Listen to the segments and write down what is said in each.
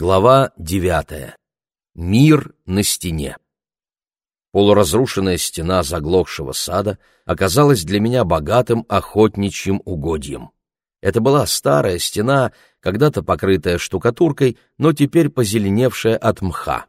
Глава девятая. Мир на стене. Полуразрушенная стена заглохшего сада оказалась для меня богатым охотничьим угодьем. Это была старая стена, когда-то покрытая штукатуркой, но теперь позеленевшая от мха.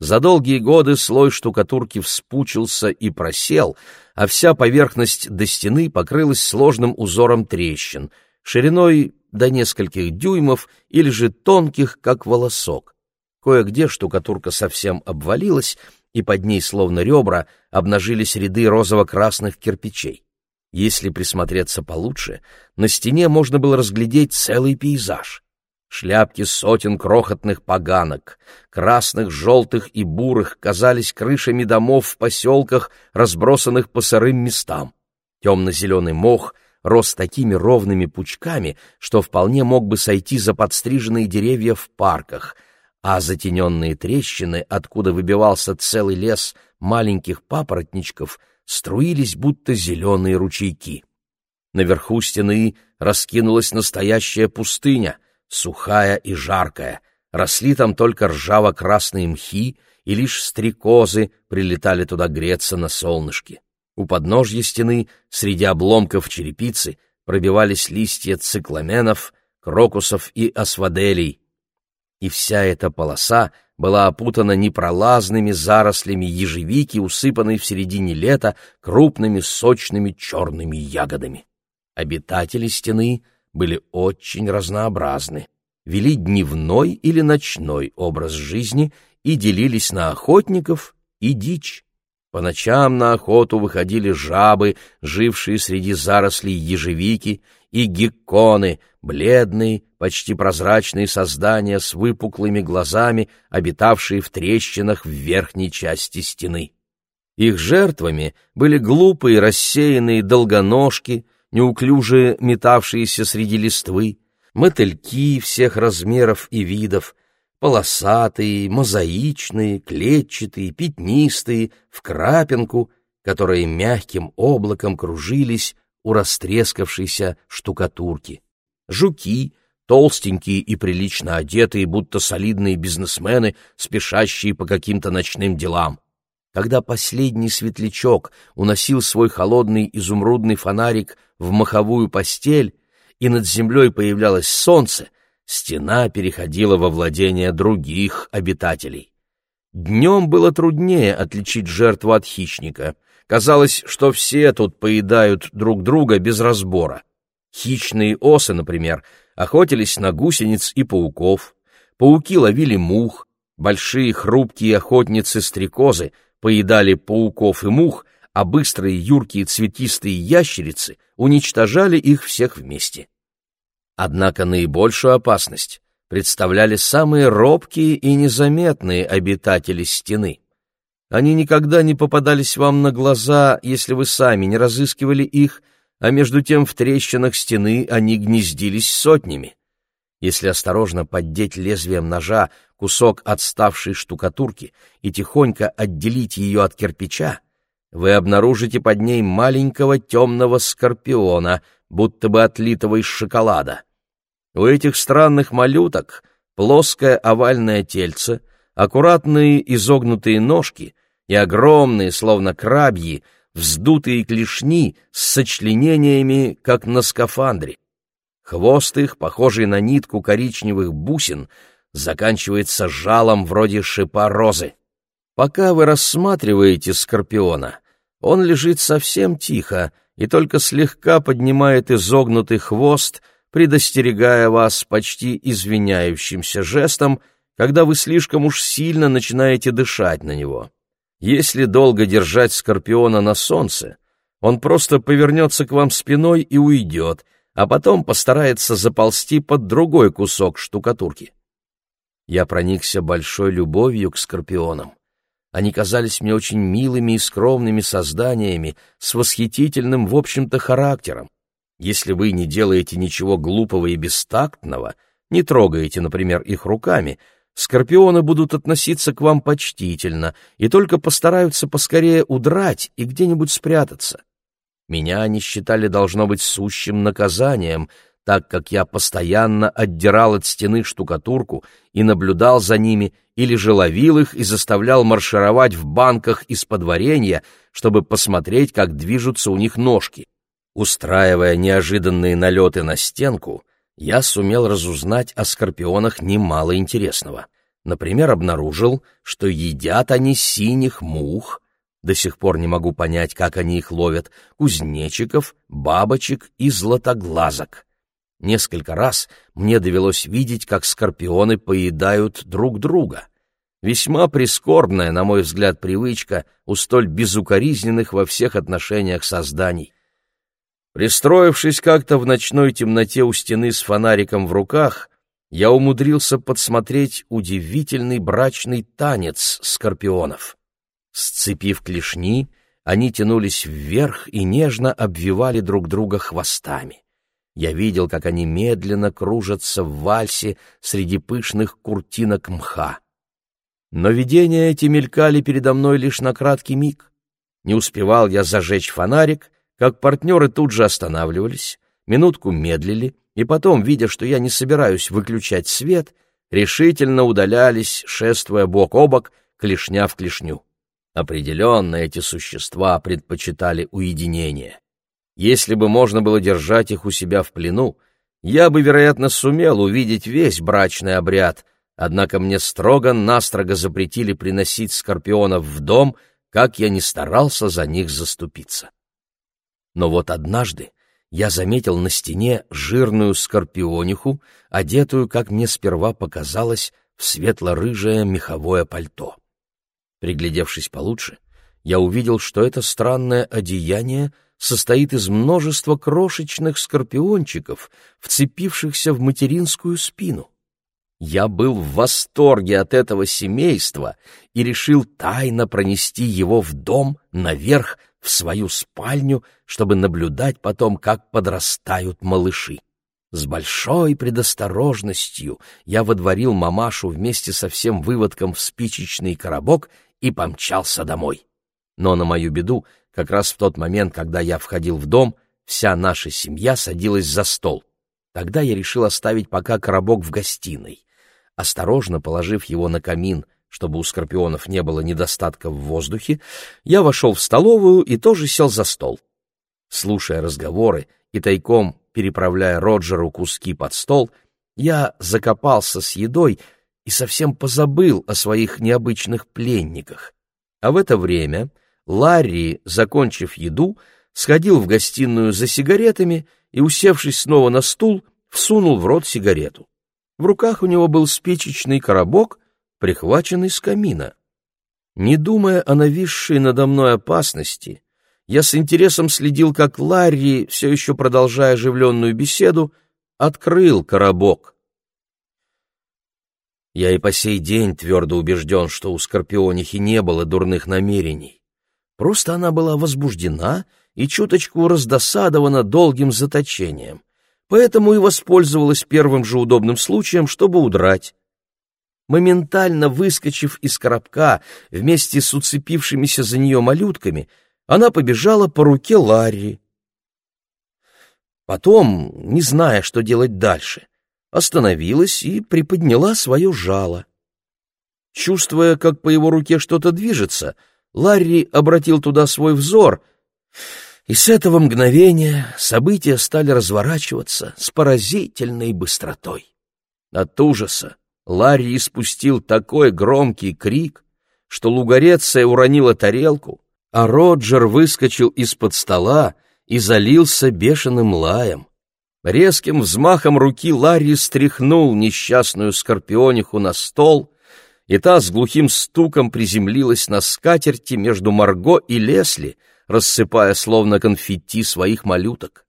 За долгие годы слой штукатурки вспучился и просел, а вся поверхность до стены покрылась сложным узором трещин, шириной до нескольких дюймов или же тонких, как волосок. Кое-где штукатурка совсем обвалилась, и под ней, словно ребра, обнажились ряды розово-красных кирпичей. Если присмотреться получше, на стене можно было разглядеть целый пейзаж. Шляпки сотен крохотных поганок, красных, желтых и бурых, казались крышами домов в поселках, разбросанных по сырым местам. Темно-зеленый мох — рос такими ровными пучками, что вполне мог бы сойти за подстриженные деревья в парках, а затененные трещины, откуда выбивался целый лес маленьких папоротничков, струились будто зеленые ручейки. Наверху стены раскинулась настоящая пустыня, сухая и жаркая. Росли там только ржаво-красные мхи, и лишь стрекозы прилетали туда греться на солнышке. У подножья стены, среди обломков черепицы, пробивались листья цикламенов, крокусов и асваделей. И вся эта полоса была опутана непролазными зарослями ежевики, усыпанной в середине лета крупными сочными черными ягодами. Обитатели стены были очень разнообразны, вели дневной или ночной образ жизни и делились на охотников и дичь. По ночам на охоту выходили жабы, жившие среди зарослей ежевики, и гекконы, бледные, почти прозрачные создания с выпуклыми глазами, обитавшие в трещинах в верхней части стены. Их жертвами были глупые рассеянные долгоножки, неуклюжие метавшиеся среди листвы, мотыльки всех размеров и видов, полосатые, мозаичные, клетчатые, пятнистые, в крапинку, которые мягким облаком кружились у растрескавшейся штукатурки. Жуки, толстенькие и прилично одетые, будто солидные бизнесмены, спешащие по каким-то ночным делам. Когда последний светлячок уносил свой холодный изумрудный фонарик в маховую постель, и над землей появлялось солнце, стена переходила во владение других обитателей. Днем было труднее отличить жертву от хищника. Казалось, что все тут поедают друг друга без разбора. Хищные осы, например, охотились на гусениц и пауков, пауки ловили мух, большие хрупкие охотницы-стрекозы поедали пауков и мух, а быстрые юркие цветистые ящерицы уничтожали их всех вместе. Однако наибольшую опасность представляли самые робкие и незаметные обитатели стены. Они никогда не попадались вам на глаза, если вы сами не разыскивали их, а между тем в трещинах стены они гнездились сотнями. Если осторожно поддеть лезвием ножа кусок отставшей штукатурки и тихонько отделить ее от кирпича, вы обнаружите под ней маленького темного скорпиона, будто бы отлитого из шоколада. У этих странных малюток плоское овальное тельце, аккуратные изогнутые ножки и огромные, словно крабьи, вздутые клешни с сочленениями, как на скафандре. Хвост их, похожий на нитку коричневых бусин, заканчивается жалом вроде шипа розы. Пока вы рассматриваете скорпиона, он лежит совсем тихо и только слегка поднимает изогнутый хвост — предостерегая вас почти извиняющимся жестом, когда вы слишком уж сильно начинаете дышать на него. Если долго держать скорпиона на солнце, он просто повернется к вам спиной и уйдет, а потом постарается заползти под другой кусок штукатурки. Я проникся большой любовью к скорпионам. Они казались мне очень милыми и скромными созданиями с восхитительным, в общем-то, характером. Если вы не делаете ничего глупого и бестактного, не трогаете, например, их руками, скорпионы будут относиться к вам почтительно и только постараются поскорее удрать и где-нибудь спрятаться. Меня они считали должно быть сущим наказанием, так как я постоянно отдирал от стены штукатурку и наблюдал за ними или же ловил их и заставлял маршировать в банках из-под варенья, чтобы посмотреть, как движутся у них ножки. Устраивая неожиданные налеты на стенку, я сумел разузнать о скорпионах немало интересного. Например, обнаружил, что едят они синих мух, до сих пор не могу понять, как они их ловят, кузнечиков, бабочек и златоглазок. Несколько раз мне довелось видеть, как скорпионы поедают друг друга. Весьма прискорбная, на мой взгляд, привычка у столь безукоризненных во всех отношениях созданий. Пристроившись как-то в ночной темноте у стены с фонариком в руках, я умудрился подсмотреть удивительный брачный танец скорпионов. Сцепив клешни, они тянулись вверх и нежно обвивали друг друга хвостами. Я видел, как они медленно кружатся в вальсе среди пышных куртинок мха. Но видения эти мелькали передо мной лишь на краткий миг. Не успевал я зажечь фонарик, как партнеры тут же останавливались, минутку медлили, и потом, видя, что я не собираюсь выключать свет, решительно удалялись, шествуя бок о бок, клешня в клешню. Определенно эти существа предпочитали уединение. Если бы можно было держать их у себя в плену, я бы, вероятно, сумел увидеть весь брачный обряд, однако мне строго-настрого запретили приносить скорпионов в дом, как я не старался за них заступиться. Но вот однажды я заметил на стене жирную скорпиониху, одетую, как мне сперва показалось, в светло-рыжее меховое пальто. Приглядевшись получше, я увидел, что это странное одеяние состоит из множества крошечных скорпиончиков, вцепившихся в материнскую спину. Я был в восторге от этого семейства и решил тайно пронести его в дом наверх в свою спальню, чтобы наблюдать потом, как подрастают малыши. С большой предосторожностью я водворил мамашу вместе со всем выводком в спичечный коробок и помчался домой. Но на мою беду, как раз в тот момент, когда я входил в дом, вся наша семья садилась за стол. Тогда я решил оставить пока коробок в гостиной. Осторожно положив его на камин, чтобы у скорпионов не было недостатка в воздухе, я вошел в столовую и тоже сел за стол. Слушая разговоры и тайком переправляя Роджеру куски под стол, я закопался с едой и совсем позабыл о своих необычных пленниках. А в это время Ларри, закончив еду, сходил в гостиную за сигаретами и, усевшись снова на стул, всунул в рот сигарету. В руках у него был спичечный коробок, прихваченный с камина. Не думая о нависшей надо мной опасности, я с интересом следил, как Ларри, все еще продолжая оживленную беседу, открыл коробок — я и по сей день твердо убежден, что у Скорпионихи не было дурных намерений. Просто она была возбуждена и чуточку раздосадована долгим заточением, поэтому и воспользовалась первым же удобным случаем, чтобы удрать. Моментально выскочив из коробка вместе с уцепившимися за нее малютками, она побежала по руке Ларри. Потом, не зная, что делать дальше, остановилась и приподняла свое жало. Чувствуя, как по его руке что-то движется, Ларри обратил туда свой взор, и с этого мгновения события стали разворачиваться с поразительной быстротой. От ужаса Ларри испустил такой громкий крик, что Лугареция уронила тарелку, а Роджер выскочил из-под стола и залился бешеным лаем. Резким взмахом руки Ларри стряхнул несчастную скорпиониху на стол, и та с глухим стуком приземлилась на скатерти между Марго и Лесли, рассыпая словно конфетти своих малюток.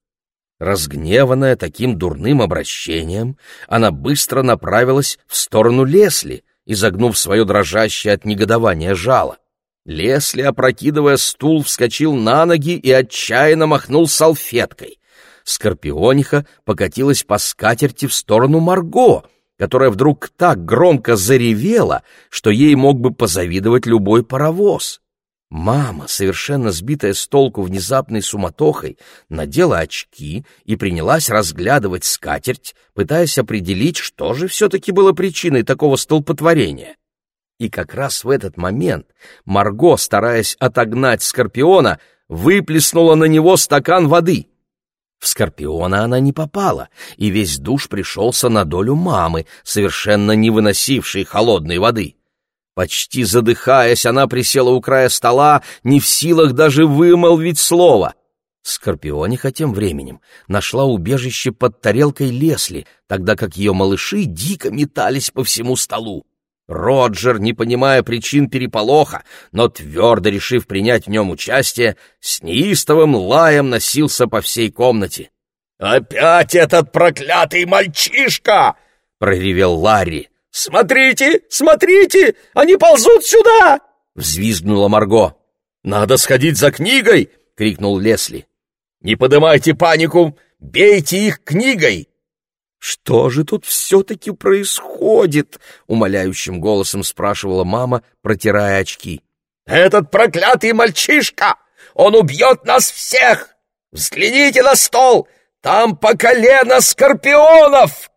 Разгневанная таким дурным обращением, она быстро направилась в сторону Лесли, изогнув свое дрожащее от негодования жало. Лесли, опрокидывая стул, вскочил на ноги и отчаянно махнул салфеткой. Скорпиониха покатилась по скатерти в сторону Марго, которая вдруг так громко заревела, что ей мог бы позавидовать любой паровоз. Мама, совершенно сбитая с толку внезапной суматохой, надела очки и принялась разглядывать скатерть, пытаясь определить, что же все-таки было причиной такого столпотворения. И как раз в этот момент Марго, стараясь отогнать Скорпиона, выплеснула на него стакан воды. В Скорпиона она не попала, и весь душ пришелся на долю мамы, совершенно не выносившей холодной воды. Почти задыхаясь, она присела у края стола, не в силах даже вымолвить слово. Скорпиониха тем временем нашла убежище под тарелкой Лесли, тогда как ее малыши дико метались по всему столу. Роджер, не понимая причин переполоха, но твердо решив принять в нем участие, с неистовым лаем носился по всей комнате. «Опять этот проклятый мальчишка!» — проревел Ларри. «Смотрите, смотрите! Они ползут сюда!» — взвизгнула Марго. «Надо сходить за книгой!» — крикнул Лесли. «Не поднимайте панику! Бейте их книгой!» «Что же тут все-таки происходит?» — умоляющим голосом спрашивала мама, протирая очки. «Этот проклятый мальчишка! Он убьет нас всех! Взгляните на стол! Там по колено скорпионов!»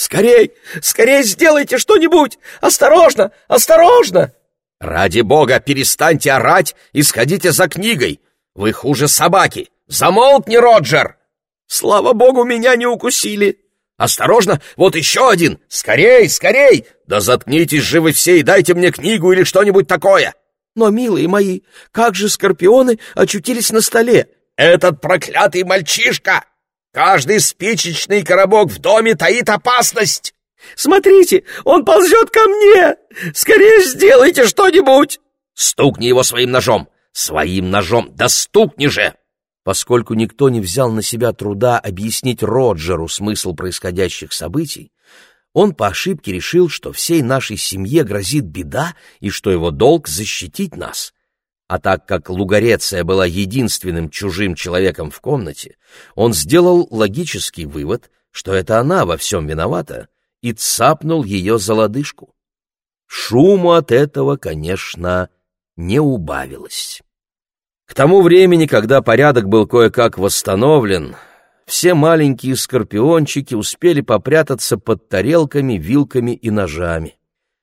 «Скорей! Скорей сделайте что-нибудь! Осторожно! Осторожно!» «Ради бога, перестаньте орать и сходите за книгой! Вы хуже собаки! Замолкни, Роджер!» «Слава богу, меня не укусили!» «Осторожно! Вот еще один! Скорей, скорей! Да заткнитесь же вы все и дайте мне книгу или что-нибудь такое!» «Но, милые мои, как же скорпионы очутились на столе?» «Этот проклятый мальчишка! Каждый спичечный коробок в доме таит опасность! Смотрите, он ползет ко мне! Скорее сделайте что-нибудь!» «Стукни его своим ножом! Своим ножом! Да стукни же!» Поскольку никто не взял на себя труда объяснить Роджеру смысл происходящих событий, он по ошибке решил, что всей нашей семье грозит беда и что его долг — защитить нас. А так как Лугареция была единственным чужим человеком в комнате, он сделал логический вывод, что это она во всем виновата, и цапнул ее за лодыжку. Шуму от этого, конечно, не убавилось. К тому времени, когда порядок был кое-как восстановлен, все маленькие скорпиончики успели попрятаться под тарелками, вилками и ножами.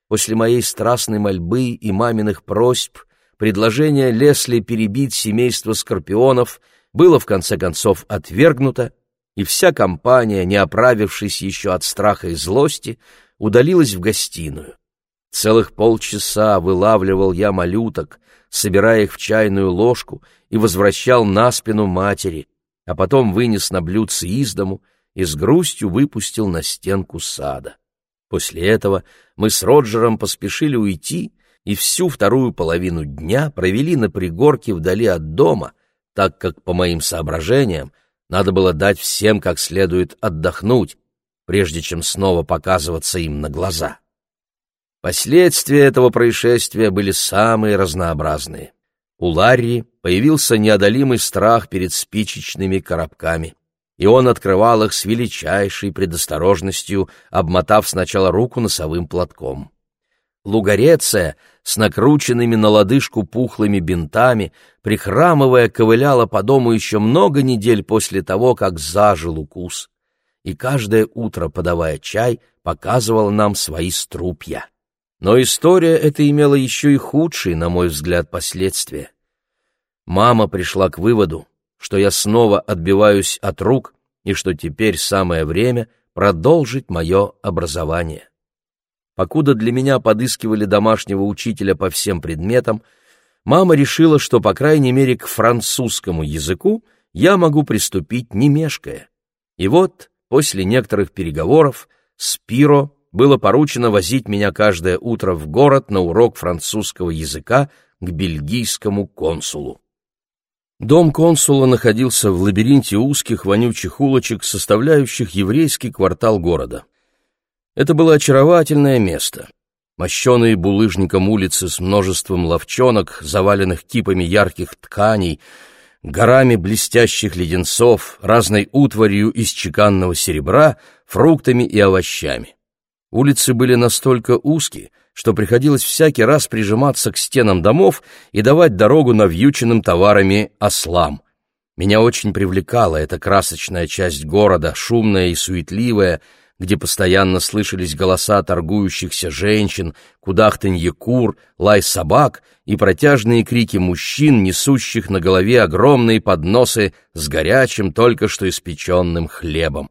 После моей страстной мольбы и маминых просьб предложение Лесли перебить семейство скорпионов было в конце концов отвергнуто, и вся компания, не оправившись еще от страха и злости, удалилась в гостиную. Целых полчаса вылавливал я малюток, собирая их в чайную ложку и возвращал на спину матери, а потом вынес на блюдце из дому и с грустью выпустил на стенку сада. После этого мы с Роджером поспешили уйти и всю вторую половину дня провели на пригорке вдали от дома, так как, по моим соображениям, надо было дать всем как следует отдохнуть, прежде чем снова показываться им на глаза. Последствия этого происшествия были самые разнообразные. У Ларри появился неодолимый страх перед спичечными коробками, и он открывал их с величайшей предосторожностью, обмотав сначала руку носовым платком. Лугареция с накрученными на лодыжку пухлыми бинтами, прихрамывая, ковыляла по дому еще много недель после того, как зажил укус. И каждое утро, подавая чай, показывала нам свои струпья. Но история эта имела еще и худшие, на мой взгляд, последствия. Мама пришла к выводу, что я снова отбиваюсь от рук и что теперь самое время продолжить мое образование. Покуда для меня подыскивали домашнего учителя по всем предметам, мама решила, что, по крайней мере, к французскому языку я могу приступить не мешкая. И вот, после некоторых переговоров, Спиро было поручено возить меня каждое утро в город на урок французского языка к бельгийскому консулу. Дом консула находился в лабиринте узких вонючих улочек, составляющих еврейский квартал города. Это было очаровательное место. Мощеные булыжником улицы с множеством ловчонок, заваленных кипами ярких тканей, горами блестящих леденцов, разной утварью из чеканного серебра, фруктами и овощами. Улицы были настолько узкие, что приходилось всякий раз прижиматься к стенам домов и давать дорогу навьюченным товарами ослам. Меня очень привлекала эта красочная часть города, шумная и суетливая, где постоянно слышались голоса торгующихся женщин, кудахтанье кур, лай собак и протяжные крики мужчин, несущих на голове огромные подносы с горячим, только что испеченным хлебом.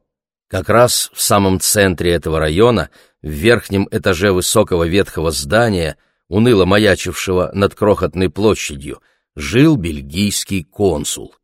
Как раз в самом центре этого района, в верхнем этаже высокого ветхого здания, уныло маячившего над крохотной площадью, жил бельгийский консул.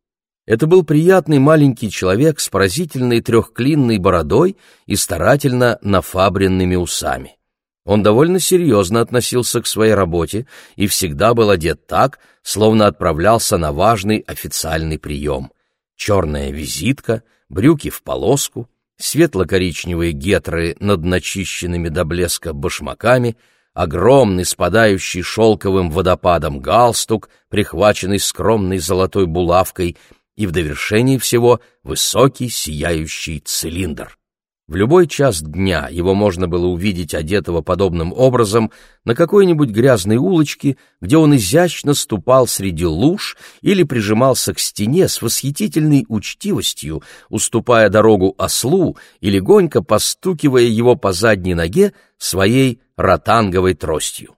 Это был приятный маленький человек с поразительной трехклинной бородой и старательно нафабренными усами. Он довольно серьезно относился к своей работе и всегда был одет так, словно отправлялся на важный официальный прием. Черная визитка, брюки в полоску, светло-коричневые гетры над начищенными до блеска башмаками, огромный спадающий шелковым водопадом галстук, прихваченный скромной золотой булавкой — и в довершении всего высокий сияющий цилиндр. В любой час дня его можно было увидеть одетого подобным образом на какой-нибудь грязной улочке, где он изящно ступал среди луж или прижимался к стене с восхитительной учтивостью, уступая дорогу ослу и легонько постукивая его по задней ноге своей ротанговой тростью.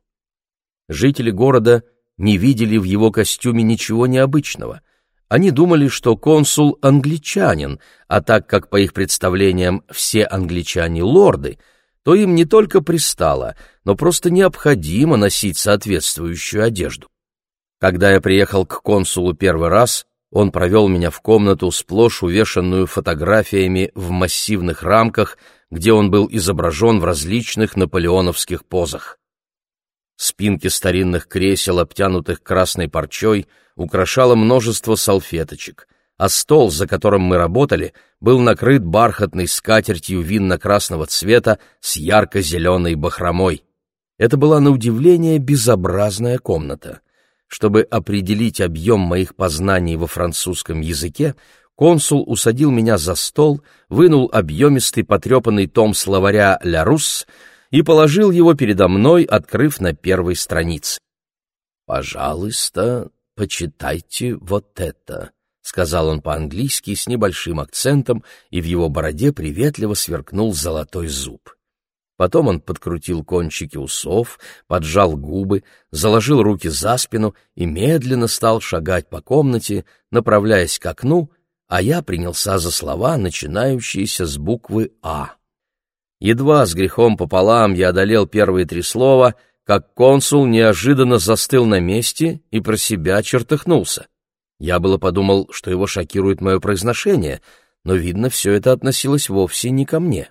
Жители города не видели в его костюме ничего необычного — они думали, что консул англичанин, а так как, по их представлениям, все англичане лорды, то им не только пристало, но просто необходимо носить соответствующую одежду. Когда я приехал к консулу первый раз, он провел меня в комнату, сплошь увешанную фотографиями в массивных рамках, где он был изображен в различных наполеоновских позах. Спинки старинных кресел, обтянутых красной парчой, украшало множество салфеточек, а стол, за которым мы работали, был накрыт бархатной скатертью винно-красного цвета с ярко-зеленой бахромой. Это была на удивление безобразная комната. Чтобы определить объем моих познаний во французском языке, консул усадил меня за стол, вынул объемистый потрепанный том словаря «Ля Рус», и положил его передо мной, открыв на первой странице. «Пожалуйста, почитайте вот это», — сказал он по-английски с небольшим акцентом, и в его бороде приветливо сверкнул золотой зуб. Потом он подкрутил кончики усов, поджал губы, заложил руки за спину и медленно стал шагать по комнате, направляясь к окну, а я принялся за слова, начинающиеся с буквы «А». Едва с грехом пополам я одолел первые три слова, как консул неожиданно застыл на месте и про себя чертыхнулся. Я было подумал, что его шокирует мое произношение, но, видно, все это относилось вовсе не ко мне.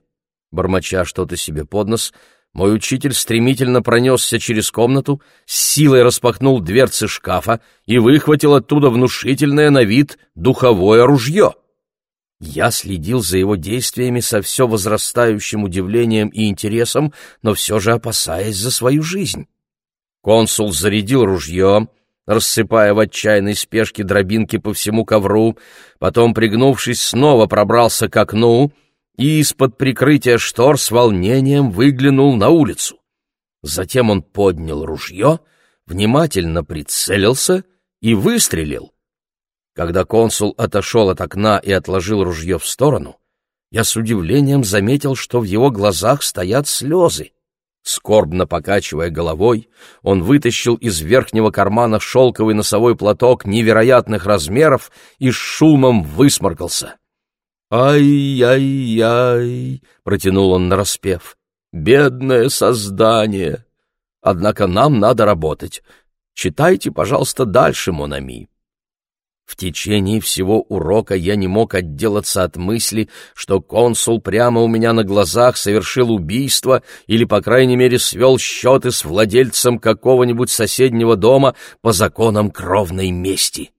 Бормоча что-то себе под нос, мой учитель стремительно пронесся через комнату, с силой распахнул дверцы шкафа и выхватил оттуда внушительное на вид духовое ружье. Я следил за его действиями со все возрастающим удивлением и интересом, но все же опасаясь за свою жизнь. Консул зарядил ружье, рассыпая в отчаянной спешке дробинки по всему ковру, потом, пригнувшись, снова пробрался к окну и из-под прикрытия штор с волнением выглянул на улицу. Затем он поднял ружье, внимательно прицелился и выстрелил. Когда консул отошел от окна и отложил ружье в сторону, я с удивлением заметил, что в его глазах стоят слезы. Скорбно покачивая головой, он вытащил из верхнего кармана шелковый носовой платок невероятных размеров и с шумом высморкался. «Ай-яй-яй!» — протянул он нараспев. «Бедное создание! Однако нам надо работать. Читайте, пожалуйста, дальше, Монами». В течение всего урока я не мог отделаться от мысли, что консул прямо у меня на глазах совершил убийство или, по крайней мере, свел счеты с владельцем какого-нибудь соседнего дома по законам кровной мести.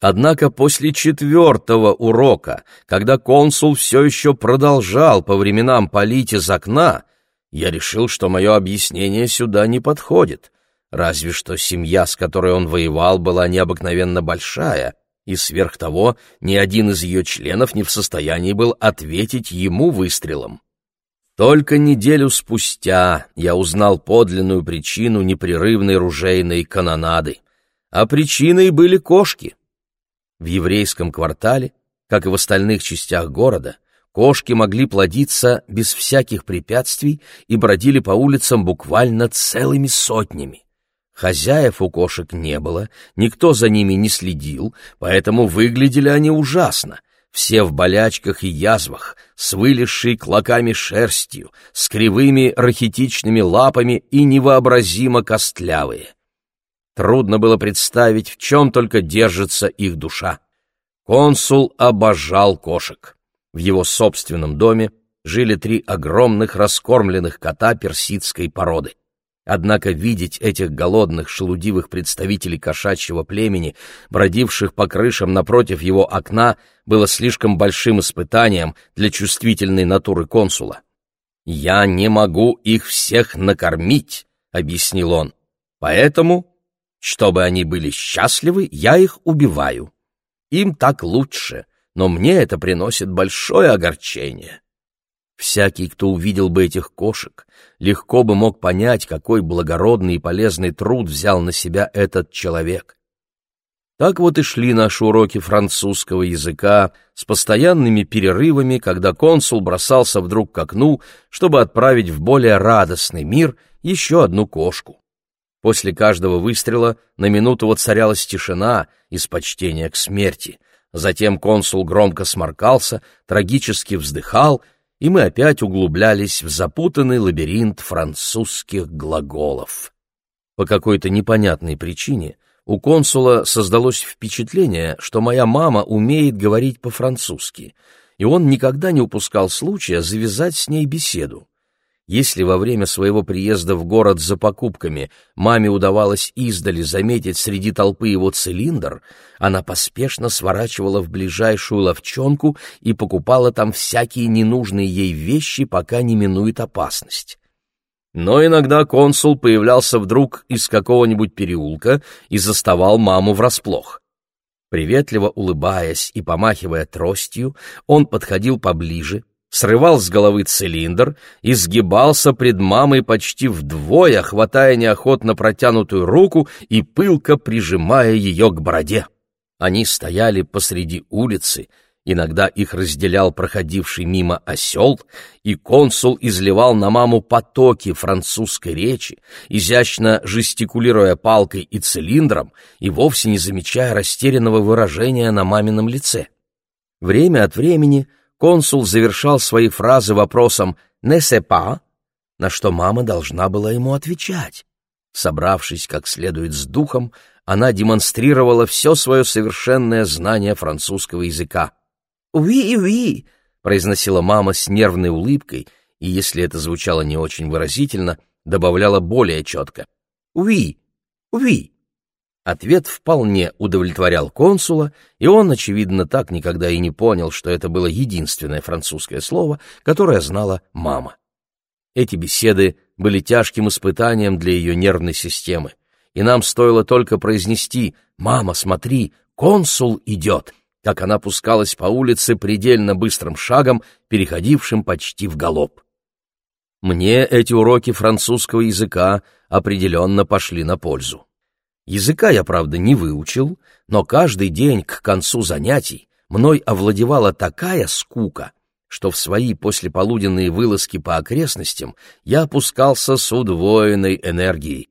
Однако после четвертого урока, когда консул все еще продолжал по временам палить из окна, я решил, что мое объяснение сюда не подходит — Разве что семья, с которой он воевал, была необыкновенно большая, и сверх того ни один из ее членов не в состоянии был ответить ему выстрелом. Только неделю спустя я узнал подлинную причину непрерывной ружейной канонады. А причиной были кошки. В еврейском квартале, как и в остальных частях города, кошки могли плодиться без всяких препятствий и бродили по улицам буквально целыми сотнями. Хозяев у кошек не было, никто за ними не следил, поэтому выглядели они ужасно, все в болячках и язвах, с вылезшей клоками шерстью, с кривыми рахитичными лапами и невообразимо костлявые. Трудно было представить, в чем только держится их душа. Консул обожал кошек. В его собственном доме жили три огромных раскормленных кота персидской породы. Однако видеть этих голодных, шелудивых представителей кошачьего племени, бродивших по крышам напротив его окна, было слишком большим испытанием для чувствительной натуры консула. «Я не могу их всех накормить», — объяснил он. «Поэтому, чтобы они были счастливы, я их убиваю. Им так лучше, но мне это приносит большое огорчение». Всякий, кто увидел бы этих кошек, легко бы мог понять, какой благородный и полезный труд взял на себя этот человек. Так вот и шли наши уроки французского языка с постоянными перерывами, когда консул бросался вдруг к окну, чтобы отправить в более радостный мир еще одну кошку. После каждого выстрела на минуту воцарялась тишина из почтения к смерти. Затем консул громко сморкался, трагически вздыхал — и мы опять углублялись в запутанный лабиринт французских глаголов. По какой-то непонятной причине у консула создалось впечатление, что моя мама умеет говорить по-французски, и он никогда не упускал случая завязать с ней беседу. Если во время своего приезда в город за покупками маме удавалось издали заметить среди толпы его цилиндр, она поспешно сворачивала в ближайшую ловчонку и покупала там всякие ненужные ей вещи, пока не минует опасность. Но иногда консул появлялся вдруг из какого-нибудь переулка и заставал маму врасплох. Приветливо улыбаясь и помахивая тростью, он подходил поближе, срывал с головы цилиндр и сгибался пред мамой почти вдвое, хватая неохотно протянутую руку и пылко прижимая ее к бороде. Они стояли посреди улицы, иногда их разделял проходивший мимо осел, и консул изливал на маму потоки французской речи, изящно жестикулируя палкой и цилиндром и вовсе не замечая растерянного выражения на мамином лице. Время от времени консул завершал свои фразы вопросом «не сепа», на что мама должна была ему отвечать. Собравшись как следует с духом, она демонстрировала все свое совершенное знание французского языка. «Уи, уи!» — произносила мама с нервной улыбкой, и, если это звучало не очень выразительно, добавляла более четко. «Уи! Уи!» Ответ вполне удовлетворял консула, и он, очевидно, так никогда и не понял, что это было единственное французское слово, которое знала мама. Эти беседы были тяжким испытанием для ее нервной системы, и нам стоило только произнести «Мама, смотри, консул идет!» как она пускалась по улице предельно быстрым шагом, переходившим почти в галоп. Мне эти уроки французского языка определенно пошли на пользу. Языка я, правда, не выучил, но каждый день к концу занятий мной овладевала такая скука, что в свои послеполуденные вылазки по окрестностям я опускался с удвоенной энергией.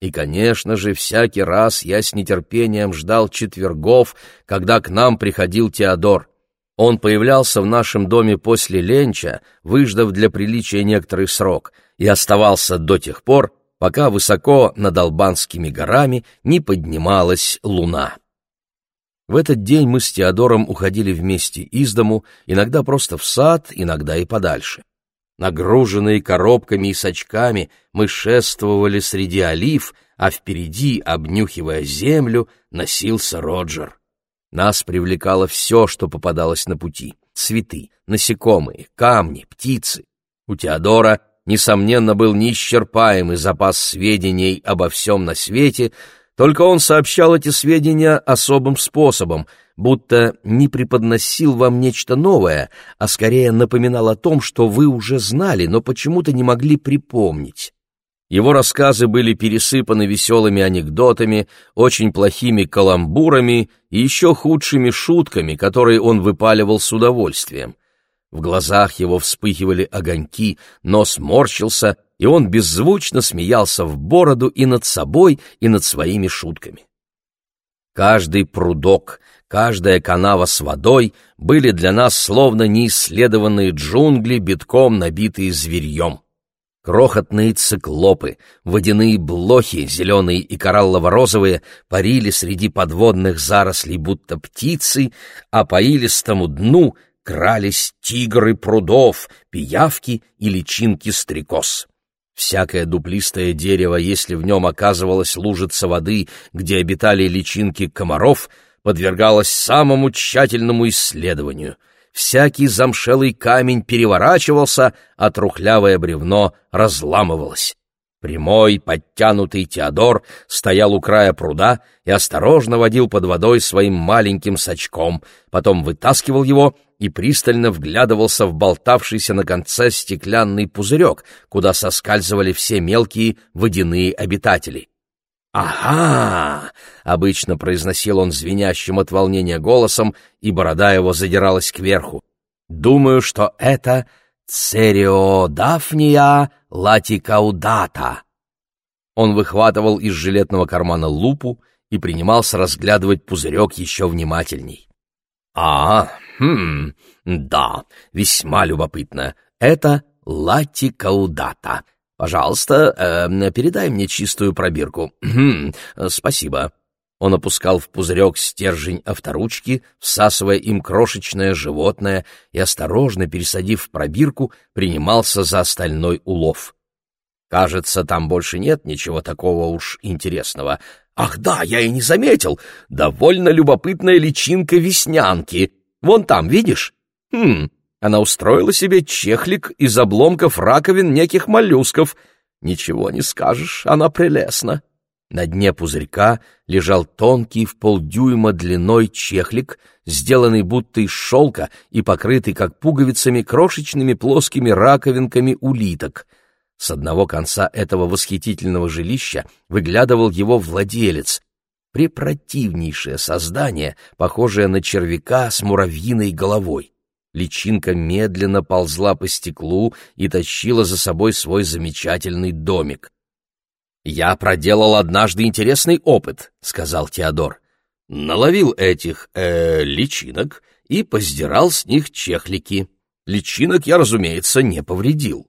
И, конечно же, всякий раз я с нетерпением ждал четвергов, когда к нам приходил Теодор. Он появлялся в нашем доме после ленча, выждав для приличия некоторый срок, и оставался до тех пор, пока высоко над Албанскими горами не поднималась луна. В этот день мы с Теодором уходили вместе из дому, иногда просто в сад, иногда и подальше. Нагруженные коробками и сачками, мы шествовали среди олив, а впереди, обнюхивая землю, носился Роджер. Нас привлекало все, что попадалось на пути — цветы, насекомые, камни, птицы. У Теодора несомненно, был неисчерпаемый запас сведений обо всем на свете, только он сообщал эти сведения особым способом, будто не преподносил вам нечто новое, а скорее напоминал о том, что вы уже знали, но почему-то не могли припомнить. Его рассказы были пересыпаны веселыми анекдотами, очень плохими каламбурами и еще худшими шутками, которые он выпаливал с удовольствием. В глазах его вспыхивали огоньки, нос морщился, и он беззвучно смеялся в бороду и над собой, и над своими шутками. Каждый прудок, каждая канава с водой были для нас словно неисследованные джунгли, битком набитые зверьем. Крохотные циклопы, водяные блохи, зеленые и кораллово-розовые, парили среди подводных зарослей, будто птицы, а по илистому дну крались тигры прудов, пиявки и личинки стрекоз. Всякое дуплистое дерево, если в нем оказывалась лужица воды, где обитали личинки комаров, подвергалось самому тщательному исследованию — всякий замшелый камень переворачивался, а трухлявое бревно разламывалось. Прямой, подтянутый Теодор стоял у края пруда и осторожно водил под водой своим маленьким сачком, потом вытаскивал его и пристально вглядывался в болтавшийся на конце стеклянный пузырек, куда соскальзывали все мелкие водяные обитатели. «Ага!» — обычно произносил он звенящим от волнения голосом, и борода его задиралась кверху. «Думаю, что это цериодафния латикаудата». Он выхватывал из жилетного кармана лупу и принимался разглядывать пузырек еще внимательней. «А, хм, да, весьма любопытно. Это латикаудата. Пожалуйста, э, передай мне чистую пробирку. Спасибо. Он опускал в пузырек стержень авторучки, всасывая им крошечное животное и, осторожно пересадив пробирку, принимался за остальной улов. Кажется, там больше нет ничего такого уж интересного. Ах да, я и не заметил. Довольно любопытная личинка веснянки. Вон там, видишь? Хм, она устроила себе чехлик из обломков раковин неких моллюсков. Ничего не скажешь, она прелестна. На дне пузырька лежал тонкий в полдюйма длиной чехлик, сделанный будто из шелка и покрытый, как пуговицами, крошечными плоскими раковинками улиток. С одного конца этого восхитительного жилища выглядывал его владелец, препротивнейшее создание, похожее на червяка с муравьиной головой. Личинка медленно ползла по стеклу и тащила за собой свой замечательный домик. «Я проделал однажды интересный опыт», — сказал Теодор. «Наловил этих, э, личинок и поздирал с них чехлики. Личинок я, разумеется, не повредил.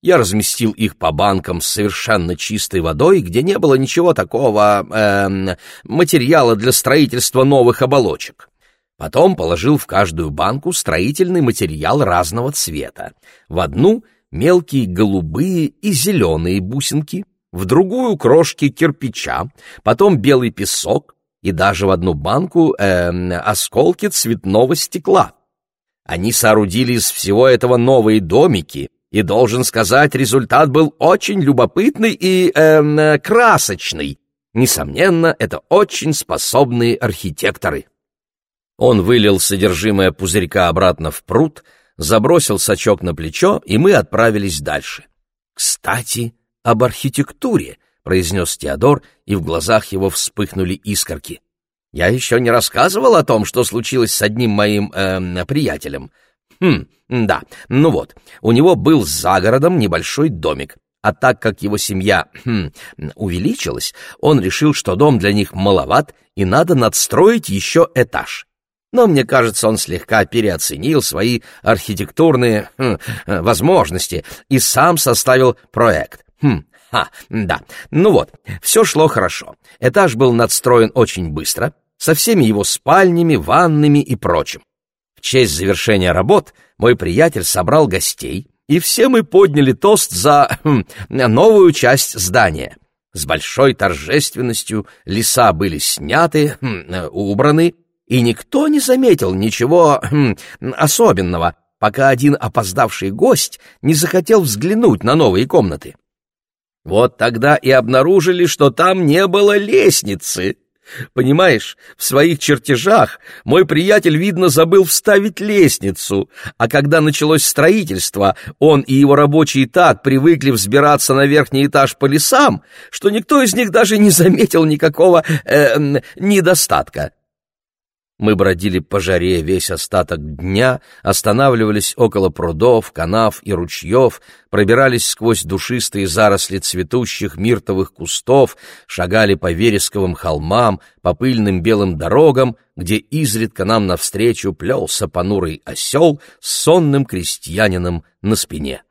Я разместил их по банкам с совершенно чистой водой, где не было ничего такого э, материала для строительства новых оболочек. Потом положил в каждую банку строительный материал разного цвета. В одну — мелкие голубые и зеленые бусинки, в другую — крошки кирпича, потом белый песок и даже в одну банку э, осколки цветного стекла. Они соорудили из всего этого новые домики, и, должен сказать, результат был очень любопытный и э, красочный. Несомненно, это очень способные архитекторы. Он вылил содержимое пузырька обратно в пруд, забросил сачок на плечо, и мы отправились дальше. «Кстати, об архитектуре», — произнес Теодор, и в глазах его вспыхнули искорки. «Я еще не рассказывал о том, что случилось с одним моим э, приятелем. Хм, да, ну вот, у него был за городом небольшой домик, а так как его семья хм, увеличилась, он решил, что дом для них маловат и надо надстроить еще этаж но мне кажется, он слегка переоценил свои архитектурные хм, возможности и сам составил проект. Хм, ха, да. Ну вот, все шло хорошо. Этаж был надстроен очень быстро, со всеми его спальнями, ванными и прочим. В честь завершения работ мой приятель собрал гостей, и все мы подняли тост за хм, новую часть здания. С большой торжественностью леса были сняты, хм, убраны, и никто не заметил ничего хм, особенного, пока один опоздавший гость не захотел взглянуть на новые комнаты. Вот тогда и обнаружили, что там не было лестницы. Понимаешь, в своих чертежах мой приятель, видно, забыл вставить лестницу, а когда началось строительство, он и его рабочие так привыкли взбираться на верхний этаж по лесам, что никто из них даже не заметил никакого э, недостатка. Мы бродили по жаре весь остаток дня, останавливались около прудов, канав и ручьев, пробирались сквозь душистые заросли цветущих миртовых кустов, шагали по вересковым холмам, по пыльным белым дорогам, где изредка нам навстречу плелся понурый осел с сонным крестьянином на спине.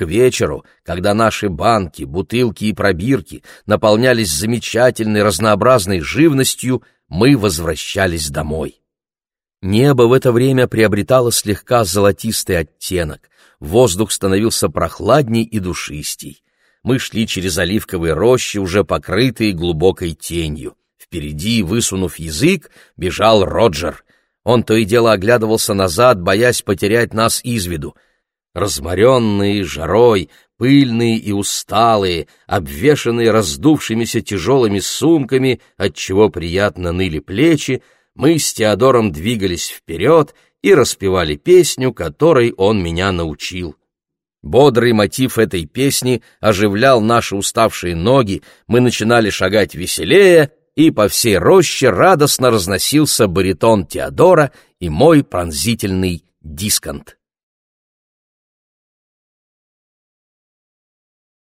К вечеру, когда наши банки, бутылки и пробирки наполнялись замечательной разнообразной живностью, мы возвращались домой. Небо в это время приобретало слегка золотистый оттенок, воздух становился прохладней и душистей. Мы шли через оливковые рощи, уже покрытые глубокой тенью. Впереди, высунув язык, бежал Роджер. Он то и дело оглядывался назад, боясь потерять нас из виду. Разморенные жарой, пыльные и усталые, обвешанные раздувшимися тяжелыми сумками, отчего приятно ныли плечи, мы с Теодором двигались вперед и распевали песню, которой он меня научил. Бодрый мотив этой песни оживлял наши уставшие ноги, мы начинали шагать веселее, и по всей роще радостно разносился баритон Теодора и мой пронзительный дисконт.